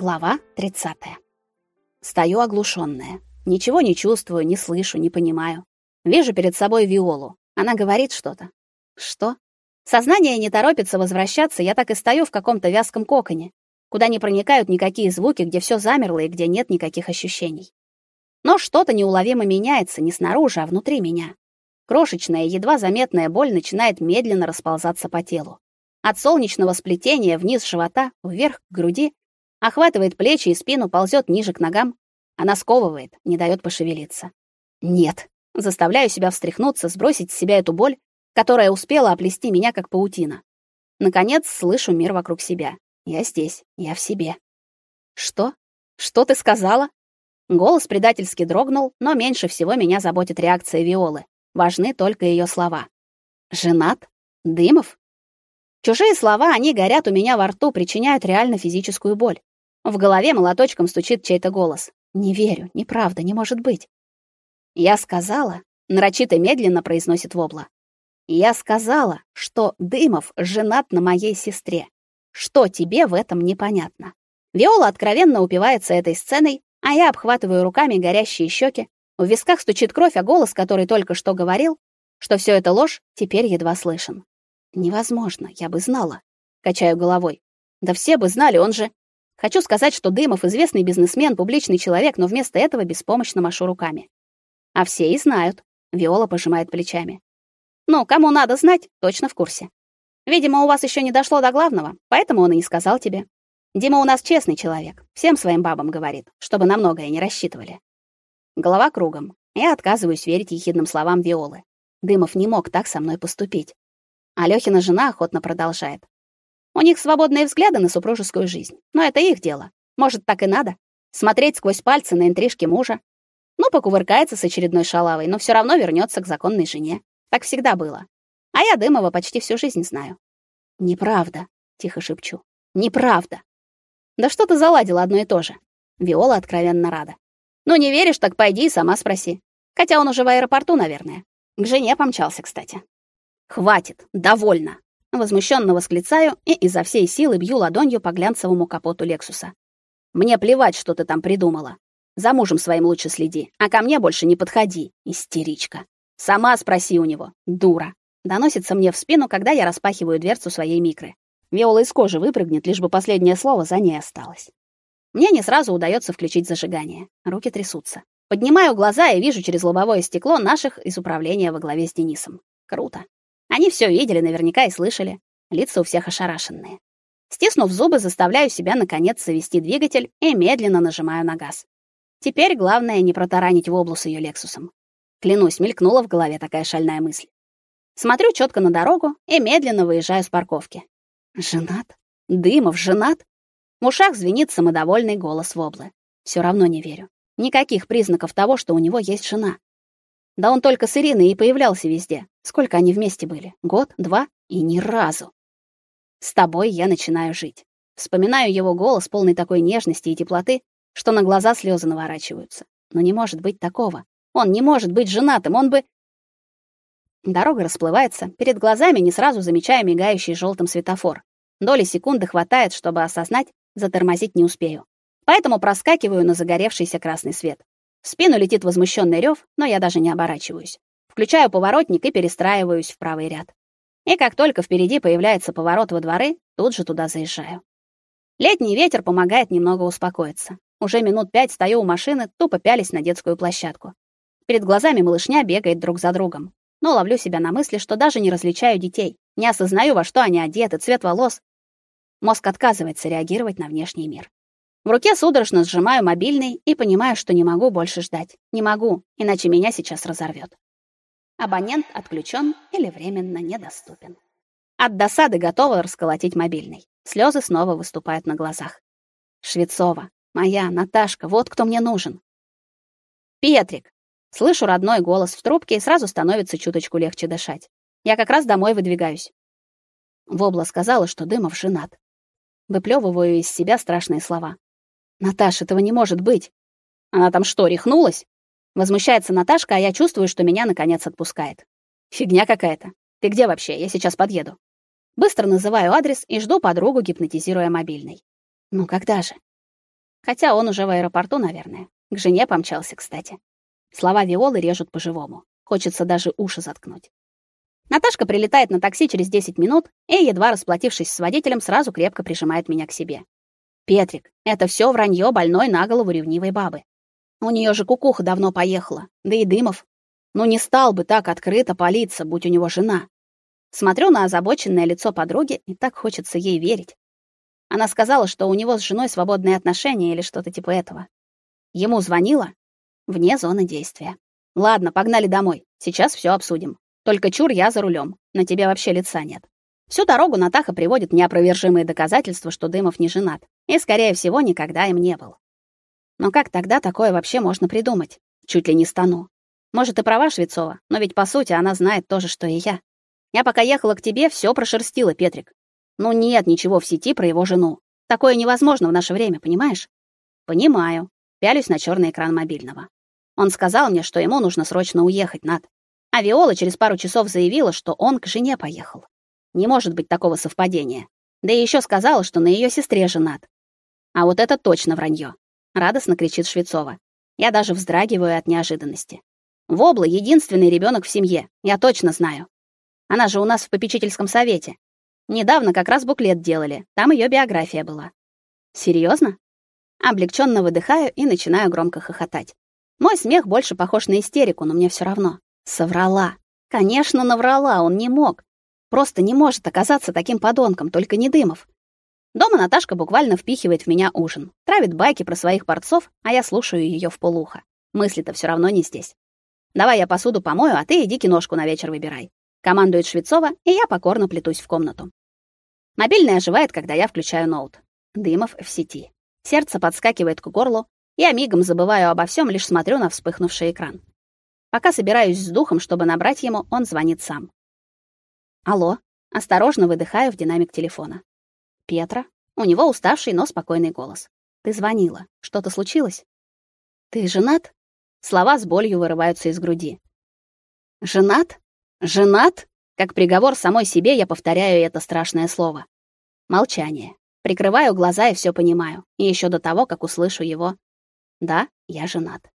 Глава 30. Стою оглушённая. Ничего не чувствую, не слышу, не понимаю. Вижу перед собой Виолу. Она говорит что-то. Что? Сознание не торопится возвращаться, я так и стою в каком-то вязком коконе, куда не проникают никакие звуки, где всё замерло и где нет никаких ощущений. Но что-то неуловимо меняется не снаружи, а внутри меня. Крошечная, едва заметная боль начинает медленно расползаться по телу. От солнечного сплетения вниз живота, вверх к груди охватывает плечи и спину, ползет ниже к ногам. Она сковывает, не дает пошевелиться. Нет. Заставляю себя встряхнуться, сбросить с себя эту боль, которая успела оплести меня как паутина. Наконец слышу мир вокруг себя. Я здесь, я в себе. Что? Что ты сказала? Голос предательски дрогнул, но меньше всего меня заботит реакция Виолы. Важны только ее слова. Женат? Дымов? Чужие слова, они горят у меня во рту, причиняют реально физическую боль. В голове молоточком стучит чей-то голос. Не верю, неправда, не может быть. Я сказала, нарочито медленно произносит Вобла. Я сказала, что Дымов женат на моей сестре. Что тебе в этом непонятно? Виола откровенно упивается этой сценой, а я обхватываю руками горящие щеки. В висках стучит кровь, а голос, который только что говорил, что все это ложь, теперь едва слышен. Невозможно, я бы знала. Качаю головой. Да все бы знали, он же Хочу сказать, что Дымов известный бизнесмен, публичный человек, но вместо этого беспомощно машу руками. А все и знают. Виола пожимает плечами. Ну, кому надо знать, точно в курсе. Видимо, у вас еще не дошло до главного, поэтому он и не сказал тебе. Дима у нас честный человек, всем своим бабам говорит, чтобы на многое не рассчитывали. Голова кругом. Я отказываюсь верить ехидным словам Виолы. Дымов не мог так со мной поступить. Алёхина жена охотно продолжает. У них свободные взгляды на супружескую жизнь, но это их дело. Может, так и надо? Смотреть сквозь пальцы на интрижки мужа. Ну, покувыркается с очередной шалавой, но все равно вернется к законной жене. Так всегда было. А я Дымова почти всю жизнь знаю. Неправда, тихо шепчу. Неправда. Да что ты заладила одно и то же? Виола откровенно рада. Ну не веришь, так пойди и сама спроси. Хотя он уже в аэропорту, наверное. К жене помчался, кстати. Хватит, довольно. Возмущенно восклицаю и изо всей силы бью ладонью по глянцевому капоту Лексуса. Мне плевать, что ты там придумала. За мужем своим лучше следи, а ко мне больше не подходи, истеричка. Сама спроси у него, дура. Доносится мне в спину, когда я распахиваю дверцу своей микры. Виола из кожи выпрыгнет, лишь бы последнее слово за ней осталось. Мне не сразу удается включить зажигание. Руки трясутся. Поднимаю глаза и вижу через лобовое стекло наших из управления во главе с Денисом. Круто. Они все видели наверняка и слышали. Лица у всех ошарашенные. Стиснув зубы, заставляю себя наконец завести двигатель и медленно нажимаю на газ. Теперь главное не протаранить в облус ее Лексусом. Клянусь, мелькнула в голове такая шальная мысль. Смотрю четко на дорогу и медленно выезжаю с парковки. Женат? Дымов женат? В ушах звенит самодовольный голос Воблы. Все равно не верю. Никаких признаков того, что у него есть жена. Да он только с Ириной и появлялся везде. Сколько они вместе были? Год, два и ни разу. С тобой я начинаю жить. Вспоминаю его голос, полный такой нежности и теплоты, что на глаза слезы наворачиваются. Но не может быть такого. Он не может быть женатым, он бы Дорога расплывается, перед глазами не сразу замечаю мигающий желтым светофор. Доли секунды хватает, чтобы осознать, затормозить не успею. Поэтому проскакиваю на загоревшийся красный свет. В спину летит возмущенный рев, но я даже не оборачиваюсь. Включаю поворотник и перестраиваюсь в правый ряд. И как только впереди появляется поворот во дворы, тут же туда заезжаю. Летний ветер помогает немного успокоиться. Уже минут пять стою у машины, тупо пялись на детскую площадку. Перед глазами малышня бегает друг за другом. Но ловлю себя на мысли, что даже не различаю детей, не осознаю, во что они одеты, цвет волос. Мозг отказывается реагировать на внешний мир. В руке судорожно сжимаю мобильный и понимаю, что не могу больше ждать. Не могу, иначе меня сейчас разорвет. Абонент отключен или временно недоступен. От досады готова расколотить мобильный. Слезы снова выступают на глазах. Швецова, моя Наташка, вот кто мне нужен. Петрик. Слышу родной голос в трубке и сразу становится чуточку легче дышать. Я как раз домой выдвигаюсь. Вобла сказала, что Дымов женат. Выплевываю из себя страшные слова. Наташа, этого не может быть. Она там что, рехнулась? Возмущается Наташка, а я чувствую, что меня наконец отпускает. Фигня какая-то. Ты где вообще? Я сейчас подъеду. Быстро называю адрес и жду подругу, гипнотизируя мобильный. Ну когда же? Хотя он уже в аэропорту, наверное. К жене помчался, кстати. Слова Виолы режут по-живому. Хочется даже уши заткнуть. Наташка прилетает на такси через 10 минут и, едва расплатившись с водителем, сразу крепко прижимает меня к себе. Петрик, это все вранье больной на голову ревнивой бабы. У нее же кукуха давно поехала, да и Дымов. Ну не стал бы так открыто палиться, будь у него жена. Смотрю на озабоченное лицо подруги, и так хочется ей верить. Она сказала, что у него с женой свободные отношения или что-то типа этого. Ему звонила вне зоны действия. Ладно, погнали домой. Сейчас все обсудим. Только чур я за рулем. На тебе вообще лица нет. Всю дорогу Натаха приводит неопровержимые доказательства, что Дымов не женат, и скорее всего, никогда им не был. Но как тогда такое вообще можно придумать? Чуть ли не стану. Может, и права Швецова, но ведь по сути она знает то же, что и я. Я пока ехала к тебе, все прошерстила, Петрик. Ну нет ничего в сети про его жену. Такое невозможно в наше время, понимаешь? Понимаю. Пялюсь на черный экран мобильного. Он сказал мне, что ему нужно срочно уехать, Над. А Виола через пару часов заявила, что он к жене поехал. Не может быть такого совпадения. Да и еще сказала, что на ее сестре женат. А вот это точно вранье. Радостно кричит Швецова. Я даже вздрагиваю от неожиданности. Вобла единственный ребенок в семье, я точно знаю. Она же у нас в попечительском совете. Недавно как раз буклет делали, там ее биография была. Серьезно? Облегченно выдыхаю и начинаю громко хохотать. Мой смех больше похож на истерику, но мне все равно. Соврала. Конечно, наврала, он не мог. Просто не может оказаться таким подонком, только не Дымов. Дома Наташка буквально впихивает в меня ужин, травит байки про своих борцов, а я слушаю ее в полухо. Мысли-то все равно не здесь. Давай я посуду помою, а ты иди киношку на вечер выбирай. Командует Швецова, и я покорно плетусь в комнату. Мобильный оживает, когда я включаю ноут. Дымов в сети. Сердце подскакивает к горлу, я мигом забываю обо всем, лишь смотрю на вспыхнувший экран. Пока собираюсь с духом, чтобы набрать ему, он звонит сам. Алло. Осторожно выдыхаю в динамик телефона. Петра. У него уставший, но спокойный голос. Ты звонила. Что-то случилось? Ты женат? Слова с болью вырываются из груди. Женат? Женат? Как приговор самой себе я повторяю это страшное слово. Молчание. Прикрываю глаза и все понимаю. И еще до того, как услышу его. Да, я женат.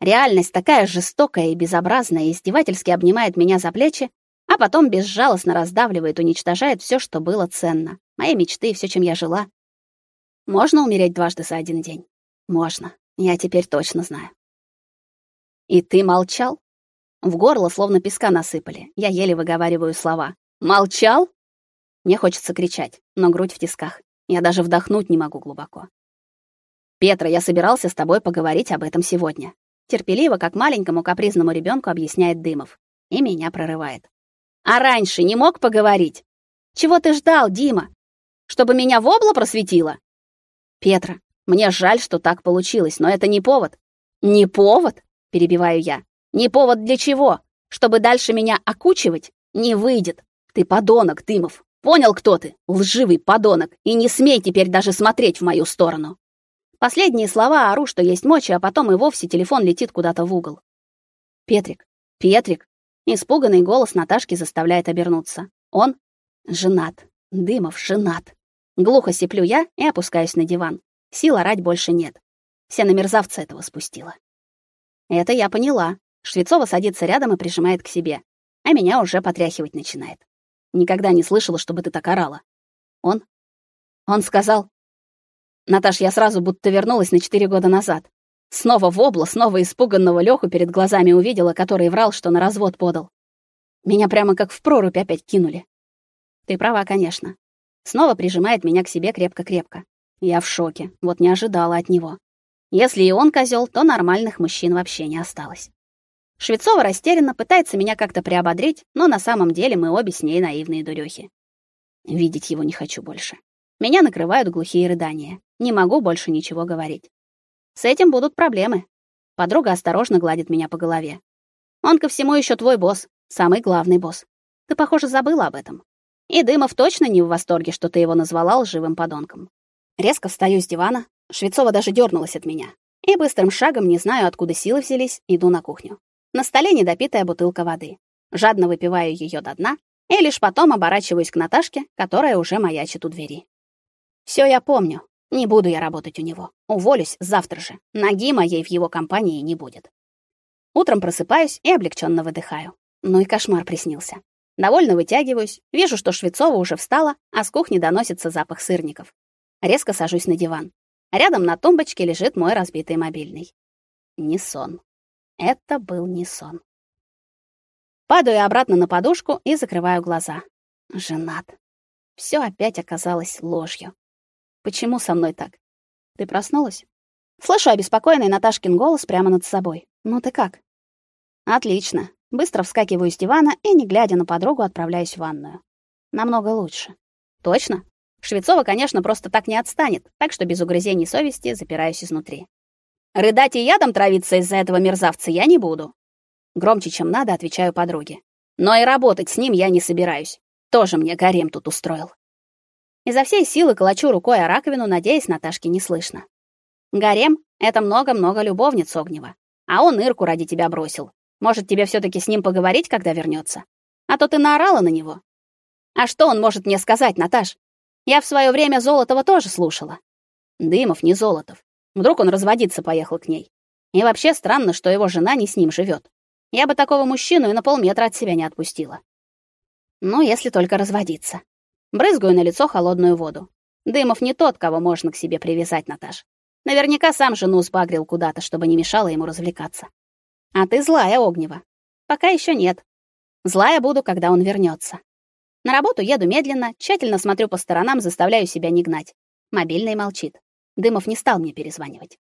Реальность такая жестокая и безобразная издевательски обнимает меня за плечи, а потом безжалостно раздавливает, уничтожает все, что было ценно. Мои мечты и все, чем я жила. Можно умереть дважды за один день? Можно. Я теперь точно знаю. И ты молчал? В горло словно песка насыпали. Я еле выговариваю слова. Молчал? Мне хочется кричать, но грудь в тисках. Я даже вдохнуть не могу глубоко. Петра, я собирался с тобой поговорить об этом сегодня. Терпеливо, как маленькому капризному ребенку, объясняет Дымов. И меня прорывает. А раньше не мог поговорить? Чего ты ждал, Дима? Чтобы меня в обло просветило? Петра, мне жаль, что так получилось, но это не повод. Не повод? перебиваю я. Не повод для чего? Чтобы дальше меня окучивать? Не выйдет. Ты подонок, Дымов. Понял, кто ты? Лживый подонок. И не смей теперь даже смотреть в мою сторону. Последние слова ору, что есть мочи, а потом и вовсе телефон летит куда-то в угол. Петрик, Петрик. Испуганный голос Наташки заставляет обернуться. Он женат. Дымов женат. Глухо сиплю я и опускаюсь на диван. Сил орать больше нет. Все на мерзавца этого спустила. Это я поняла. Швецова садится рядом и прижимает к себе, а меня уже потряхивать начинает. Никогда не слышала, чтобы ты так орала. Он? Он сказал... Наташ, я сразу будто вернулась на четыре года назад. Снова в обла, снова испуганного Лёху перед глазами увидела, который врал, что на развод подал. Меня прямо как в прорубь опять кинули. Ты права, конечно. Снова прижимает меня к себе крепко-крепко. Я в шоке, вот не ожидала от него. Если и он козел, то нормальных мужчин вообще не осталось. Швецова растерянно пытается меня как-то приободрить, но на самом деле мы обе с ней наивные дурехи. Видеть его не хочу больше. Меня накрывают глухие рыдания. Не могу больше ничего говорить. С этим будут проблемы. Подруга осторожно гладит меня по голове. Он ко всему еще твой босс, самый главный босс. Ты, похоже, забыла об этом. И Дымов точно не в восторге, что ты его назвала лживым подонком. Резко встаю с дивана, Швецова даже дернулась от меня. И быстрым шагом, не знаю, откуда силы взялись, иду на кухню. На столе недопитая бутылка воды. Жадно выпиваю ее до дна и лишь потом оборачиваюсь к Наташке, которая уже маячит у двери. Все я помню. Не буду я работать у него. Уволюсь завтра же. Ноги моей в его компании не будет. Утром просыпаюсь и облегченно выдыхаю. Ну и кошмар приснился. Довольно вытягиваюсь, вижу, что Швецова уже встала, а с кухни доносится запах сырников. Резко сажусь на диван. Рядом на тумбочке лежит мой разбитый мобильный. Не сон. Это был не сон. Падаю обратно на подушку и закрываю глаза. Женат. Все опять оказалось ложью. Почему со мной так? Ты проснулась? Слышу обеспокоенный Наташкин голос прямо над собой. Ну ты как? Отлично. Быстро вскакиваю с дивана и, не глядя на подругу, отправляюсь в ванную. Намного лучше. Точно? Швецова, конечно, просто так не отстанет, так что без угрызений совести запираюсь изнутри. Рыдать и ядом травиться из-за этого мерзавца я не буду. Громче, чем надо, отвечаю подруге. Но и работать с ним я не собираюсь. Тоже мне гарем тут устроил. Изо всей силы колочу рукой о раковину, надеясь, Наташке не слышно. Гарем — это много-много любовниц Огнева. А он Ирку ради тебя бросил. Может, тебе все таки с ним поговорить, когда вернется? А то ты наорала на него. А что он может мне сказать, Наташ? Я в свое время Золотова тоже слушала. Дымов не Золотов. Вдруг он разводиться поехал к ней. И вообще странно, что его жена не с ним живет. Я бы такого мужчину и на полметра от себя не отпустила. Ну, если только разводиться. Брызгаю на лицо холодную воду. Дымов не тот, кого можно к себе привязать, Наташ. Наверняка сам жену сбагрил куда-то, чтобы не мешало ему развлекаться. А ты злая, Огнева. Пока еще нет. Злая буду, когда он вернется. На работу еду медленно, тщательно смотрю по сторонам, заставляю себя не гнать. Мобильный молчит. Дымов не стал мне перезванивать.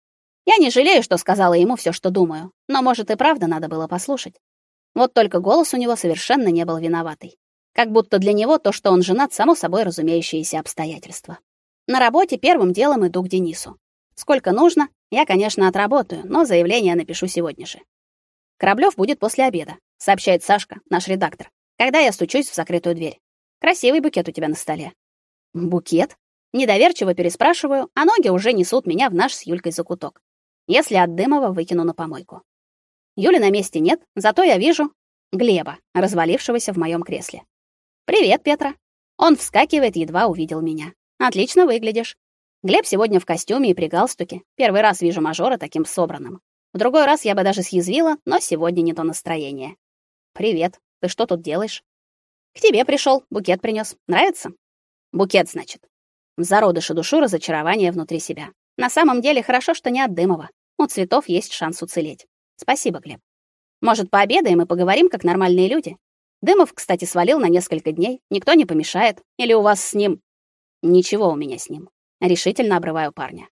Я не жалею, что сказала ему все, что думаю, но, может, и правда надо было послушать. Вот только голос у него совершенно не был виноватый. Как будто для него то, что он женат, само собой разумеющееся обстоятельство. На работе первым делом иду к Денису. Сколько нужно, я, конечно, отработаю, но заявление напишу сегодня же. Кораблёв будет после обеда, сообщает Сашка, наш редактор. Когда я стучусь в закрытую дверь. Красивый букет у тебя на столе. Букет? Недоверчиво переспрашиваю, а ноги уже несут меня в наш с Юлькой закуток. Если от Дымова выкину на помойку. Юли на месте нет, зато я вижу Глеба, развалившегося в моем кресле. «Привет, Петра». Он вскакивает, едва увидел меня. «Отлично выглядишь». Глеб сегодня в костюме и при галстуке. Первый раз вижу мажора таким собранным. В другой раз я бы даже съязвила, но сегодня не то настроение. «Привет. Ты что тут делаешь?» «К тебе пришел, букет принес. Нравится?» «Букет, значит». В зародыше душу разочарование внутри себя. На самом деле хорошо, что не от Дымова. У цветов есть шанс уцелеть. Спасибо, Глеб. Может, пообедаем и поговорим как нормальные люди? Дымов, кстати, свалил на несколько дней. Никто не помешает. Или у вас с ним? Ничего у меня с ним. Решительно обрываю парня.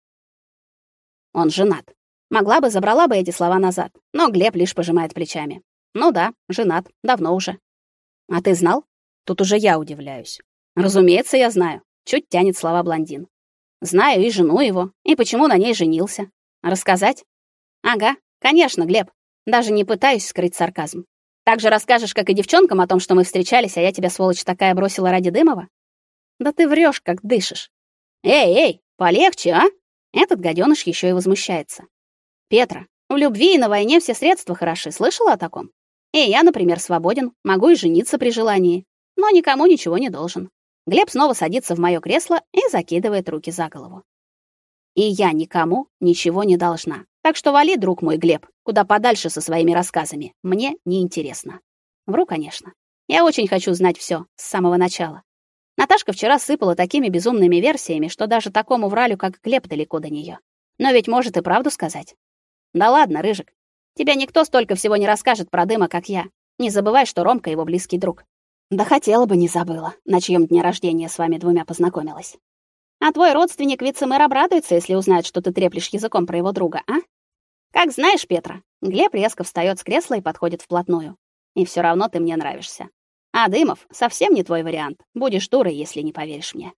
Он женат. Могла бы, забрала бы эти слова назад, но Глеб лишь пожимает плечами. Ну да, женат, давно уже. А ты знал? Тут уже я удивляюсь. Разумеется, я знаю. Чуть тянет слова блондин. Знаю и жену его, и почему на ней женился. Рассказать? Ага, конечно, Глеб. Даже не пытаюсь скрыть сарказм. Также расскажешь, как и девчонкам, о том, что мы встречались, а я тебя, сволочь такая, бросила ради Дымова? Да ты врешь, как дышишь. Эй, эй, полегче, а? Этот гаденыш еще и возмущается. Петра, в любви и на войне все средства хороши. Слышала о таком? И я, например, свободен, могу и жениться при желании, но никому ничего не должен. Глеб снова садится в моё кресло и закидывает руки за голову. И я никому ничего не должна. Так что вали, друг мой Глеб, куда подальше со своими рассказами. Мне не интересно. Вру, конечно. Я очень хочу знать все с самого начала. Наташка вчера сыпала такими безумными версиями, что даже такому вралю, как Глеб, далеко до нее. Но ведь может и правду сказать. Да ладно, рыжик. Тебе никто столько всего не расскажет про дыма, как я. Не забывай, что Ромка его близкий друг. Да хотела бы не забыла, на чьем дне рождения с вами двумя познакомилась. А твой родственник вице-мэр обрадуется, если узнает, что ты треплешь языком про его друга, а? Как знаешь, Петра. Глеб резко встает с кресла и подходит вплотную. И все равно ты мне нравишься. А Дымов совсем не твой вариант. Будешь дурой, если не поверишь мне.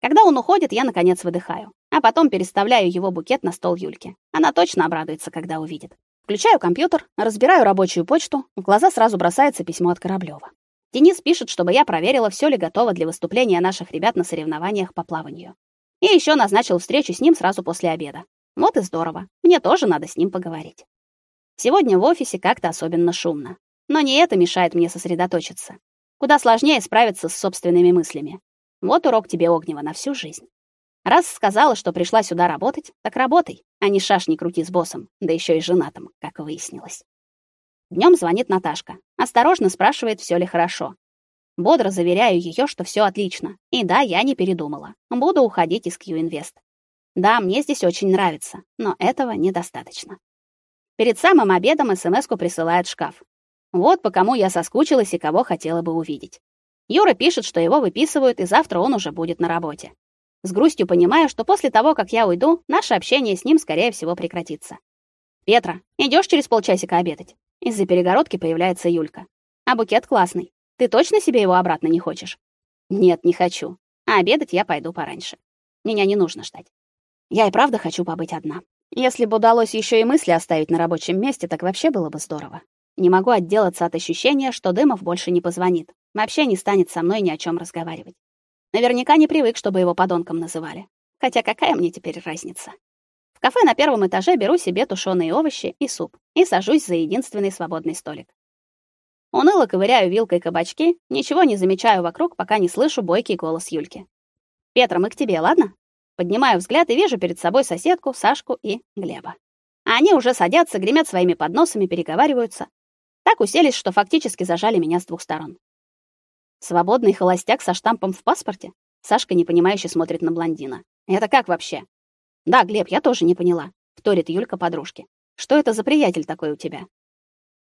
Когда он уходит, я наконец выдыхаю, а потом переставляю его букет на стол Юльки. Она точно обрадуется, когда увидит. Включаю компьютер, разбираю рабочую почту, в глаза сразу бросается письмо от Кораблёва. Денис пишет, чтобы я проверила, все ли готово для выступления наших ребят на соревнованиях по плаванию. И еще назначил встречу с ним сразу после обеда. Вот и здорово. Мне тоже надо с ним поговорить. Сегодня в офисе как-то особенно шумно. Но не это мешает мне сосредоточиться. Куда сложнее справиться с собственными мыслями. Вот урок тебе огнева на всю жизнь. Раз сказала, что пришла сюда работать, так работай, а не шашни крути с боссом, да еще и женатым, как выяснилось. Днем звонит Наташка. Осторожно спрашивает, все ли хорошо. Бодро заверяю ее, что все отлично. И да, я не передумала. Буду уходить из Q-Invest. Да, мне здесь очень нравится, но этого недостаточно. Перед самым обедом СМСку присылает шкаф. Вот по кому я соскучилась и кого хотела бы увидеть. Юра пишет, что его выписывают, и завтра он уже будет на работе. С грустью понимаю, что после того, как я уйду, наше общение с ним скорее всего прекратится. Петра, идешь через полчасика обедать? Из-за перегородки появляется Юлька. А букет классный. Ты точно себе его обратно не хочешь? Нет, не хочу. А обедать я пойду пораньше. Меня не нужно ждать. Я и правда хочу побыть одна. Если бы удалось еще и мысли оставить на рабочем месте, так вообще было бы здорово. Не могу отделаться от ощущения, что Дымов больше не позвонит. Вообще не станет со мной ни о чем разговаривать. Наверняка не привык, чтобы его подонком называли. Хотя какая мне теперь разница? Кафе на первом этаже беру себе тушеные овощи и суп и сажусь за единственный свободный столик. Уныло ковыряю вилкой кабачки, ничего не замечаю вокруг, пока не слышу бойкий голос Юльки. «Петра, мы к тебе, ладно?» Поднимаю взгляд и вижу перед собой соседку, Сашку и Глеба. А они уже садятся, гремят своими подносами, переговариваются. Так уселись, что фактически зажали меня с двух сторон. Свободный холостяк со штампом в паспорте? Сашка непонимающе смотрит на блондина. Это как вообще? Да, Глеб, я тоже не поняла, вторит Юлька подружке. Что это за приятель такой у тебя?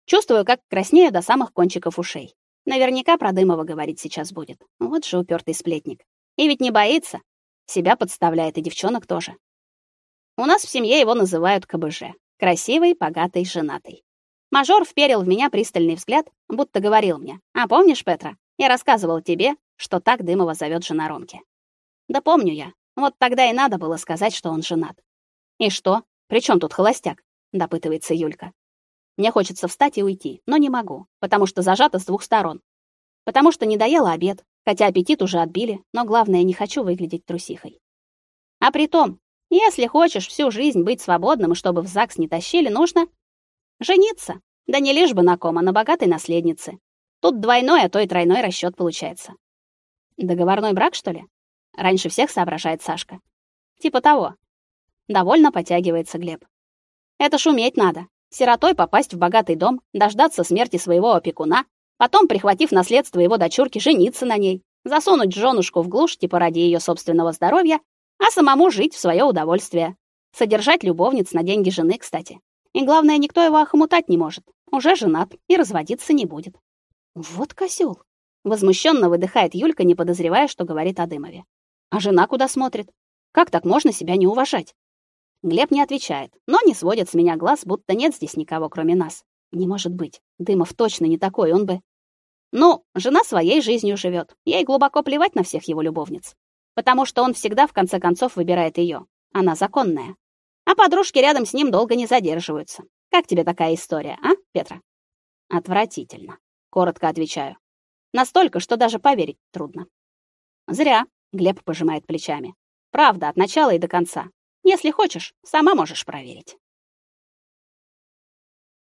Чувствую, как краснею до самых кончиков ушей. Наверняка про Дымова говорить сейчас будет. Вот же упертый сплетник. И ведь не боится, себя подставляет и девчонок тоже. У нас в семье его называют КБЖ. Красивый, богатый, женатый. Мажор вперил в меня пристальный взгляд, будто говорил мне: "А помнишь, Петра, я рассказывал тебе, что так Дымова зовет жена Ромки". Да помню я. Вот тогда и надо было сказать, что он женат. И что? Причем тут холостяк? допытывается Юлька. Мне хочется встать и уйти, но не могу, потому что зажата с двух сторон. Потому что не доела обед, хотя аппетит уже отбили, но главное, не хочу выглядеть трусихой. А при том, если хочешь всю жизнь быть свободным и чтобы в ЗАГС не тащили, нужно жениться. Да не лишь бы на ком, а на богатой наследнице. Тут двойной, а то и тройной расчёт получается. Договорной брак, что ли? Раньше всех соображает Сашка. Типа того. Довольно потягивается Глеб. Это шуметь надо. Сиротой попасть в богатый дом, дождаться смерти своего опекуна, Потом, прихватив наследство его дочурки, жениться на ней, засунуть женушку в глушь типа ради ее собственного здоровья, а самому жить в свое удовольствие. Содержать любовниц на деньги жены, кстати. И главное, никто его охмутать не может. Уже женат и разводиться не будет. Вот козел. Возмущенно выдыхает Юлька, не подозревая, что говорит о Дымове. А жена куда смотрит? Как так можно себя не уважать? Глеб не отвечает, но не сводит с меня глаз, будто нет здесь никого, кроме нас. Не может быть. Дымов точно не такой, он бы ну, жена своей жизнью живет. Ей глубоко плевать на всех его любовниц, потому что он всегда в конце концов выбирает ее. Она законная. А подружки рядом с ним долго не задерживаются. Как тебе такая история, а, Петра? Отвратительно, коротко отвечаю. Настолько, что даже поверить трудно. Зря, Глеб пожимает плечами. Правда, от начала и до конца. Если хочешь, сама можешь проверить.